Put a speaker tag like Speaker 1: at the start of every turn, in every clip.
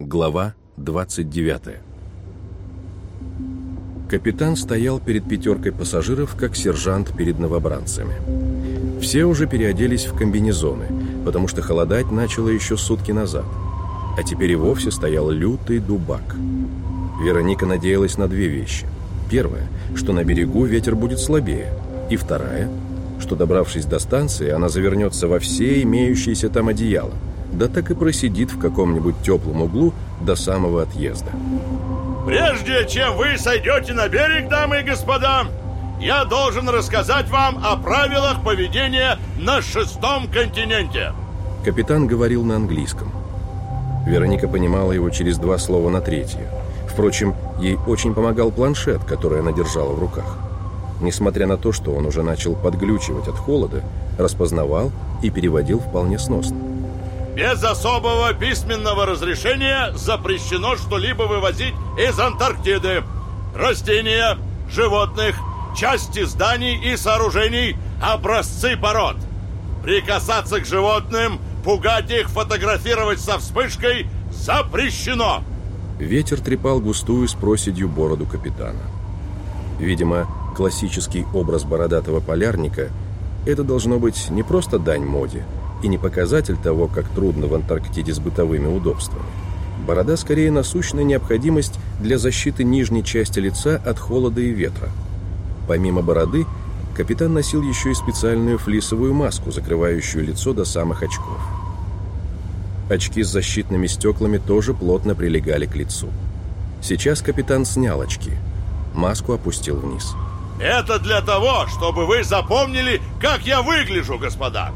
Speaker 1: Глава 29 Капитан стоял перед пятеркой пассажиров, как сержант перед новобранцами. Все уже переоделись в комбинезоны, потому что холодать начало еще сутки назад. А теперь и вовсе стоял лютый дубак. Вероника надеялась на две вещи. Первая, что на берегу ветер будет слабее. И вторая, что, добравшись до станции, она завернется во все имеющиеся там одеяла. Да так и просидит в каком-нибудь теплом углу до самого отъезда.
Speaker 2: Прежде чем вы сойдете на берег, дамы и господа, я должен рассказать вам о правилах поведения на шестом континенте.
Speaker 1: Капитан говорил на английском. Вероника понимала его через два слова на третье. Впрочем, ей очень помогал планшет, который она держала в руках. Несмотря на то, что он уже начал подглючивать от холода, распознавал и переводил вполне сносно.
Speaker 2: Без особого письменного разрешения запрещено что-либо вывозить из Антарктиды. Растения, животных, части зданий и сооружений, образцы пород. Прикасаться к животным, пугать их, фотографировать со вспышкой запрещено.
Speaker 1: Ветер трепал густую с проседью бороду капитана. Видимо, классический образ бородатого полярника – это должно быть не просто дань моде – и не показатель того, как трудно в Антарктиде с бытовыми удобствами. Борода скорее насущная необходимость для защиты нижней части лица от холода и ветра. Помимо бороды, капитан носил еще и специальную флисовую маску, закрывающую лицо до самых очков. Очки с защитными стеклами тоже плотно прилегали к лицу. Сейчас капитан снял очки. Маску опустил вниз.
Speaker 2: Это для того, чтобы вы запомнили, как я выгляжу, господа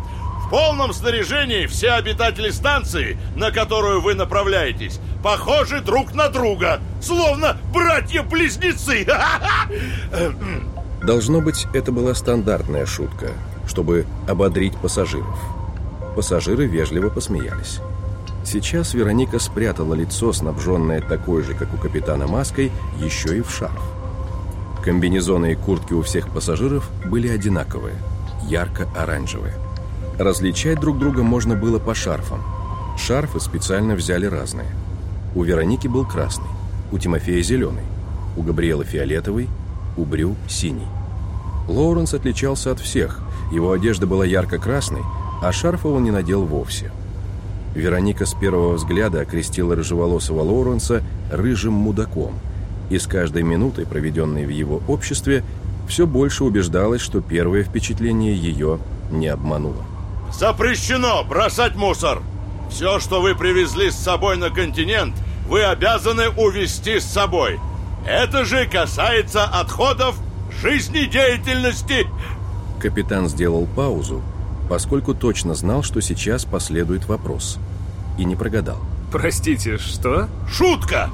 Speaker 2: полном снаряжении все обитатели станции, на которую вы направляетесь, похожи друг на друга, словно братья-близнецы.
Speaker 1: Должно быть, это была стандартная шутка, чтобы ободрить пассажиров. Пассажиры вежливо посмеялись. Сейчас Вероника спрятала лицо, снабженное такой же, как у капитана маской, еще и в шарф. Комбинезоны и куртки у всех пассажиров были одинаковые, ярко-оранжевые. Различать друг друга можно было по шарфам. Шарфы специально взяли разные. У Вероники был красный, у Тимофея зеленый, у Габриэла фиолетовый, у Брю синий. Лоуренс отличался от всех. Его одежда была ярко-красной, а шарфа он не надел вовсе. Вероника с первого взгляда окрестила рыжеволосого Лоуренса рыжим мудаком, и с каждой минутой, проведенной в его обществе, все больше убеждалась, что первое впечатление ее не обмануло.
Speaker 2: Запрещено бросать мусор. Все, что вы привезли с собой на континент, вы обязаны увезти с собой. Это же касается отходов жизнедеятельности.
Speaker 1: Капитан сделал паузу, поскольку точно знал, что сейчас последует вопрос. И не прогадал.
Speaker 3: Простите, что?
Speaker 2: Шутка!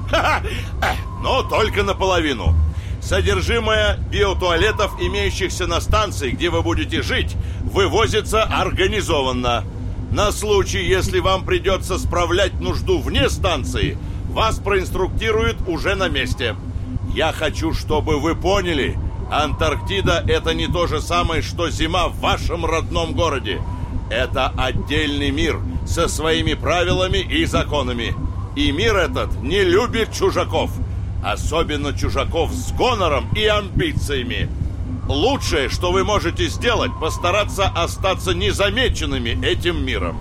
Speaker 2: Но только наполовину. Содержимое биотуалетов, имеющихся на станции, где вы будете жить, вывозится организованно. На случай, если вам придется справлять нужду вне станции, вас проинструктируют уже на месте. Я хочу, чтобы вы поняли, Антарктида это не то же самое, что зима в вашем родном городе. Это отдельный мир со своими правилами и законами. И мир этот не любит чужаков – Особенно чужаков с гонором и амбициями. Лучшее, что вы можете сделать, постараться остаться незамеченными этим миром.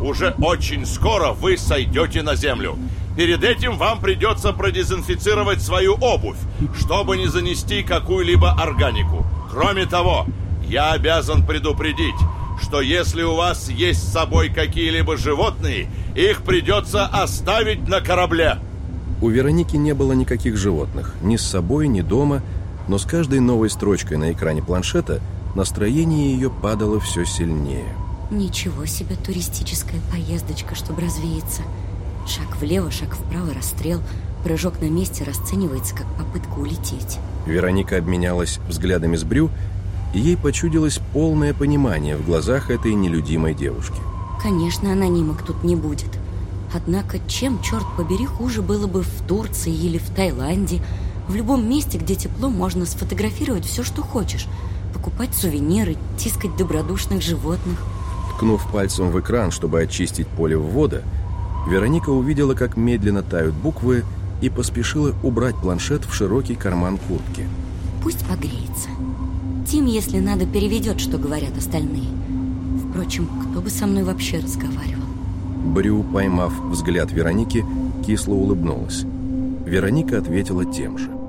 Speaker 2: Уже очень скоро вы сойдете на землю. Перед этим вам придется продезинфицировать свою обувь, чтобы не занести какую-либо органику. Кроме того, я обязан предупредить, что если у вас есть с собой какие-либо животные, их придется оставить на корабле.
Speaker 1: У Вероники не было никаких животных, ни с собой, ни дома, но с каждой новой строчкой на экране планшета настроение ее падало все сильнее.
Speaker 4: Ничего себе туристическая поездочка, чтобы развеяться. Шаг влево, шаг вправо, расстрел. Прыжок на месте расценивается как попытка улететь.
Speaker 1: Вероника обменялась взглядами с Брю, и ей почудилось полное понимание в глазах этой нелюдимой девушки.
Speaker 4: Конечно, анонимок тут не будет. Однако чем, черт побери, хуже было бы в Турции или в Таиланде? В любом месте, где тепло, можно сфотографировать все, что хочешь. Покупать сувениры, тискать добродушных животных.
Speaker 1: Ткнув пальцем в экран, чтобы очистить поле ввода, Вероника увидела, как медленно тают буквы, и поспешила убрать планшет в широкий карман куртки.
Speaker 4: Пусть погреется. Тим, если надо, переведет, что говорят остальные. Впрочем, кто бы со мной вообще разговаривал?
Speaker 1: Брю, поймав взгляд Вероники, кисло улыбнулась. Вероника ответила тем же.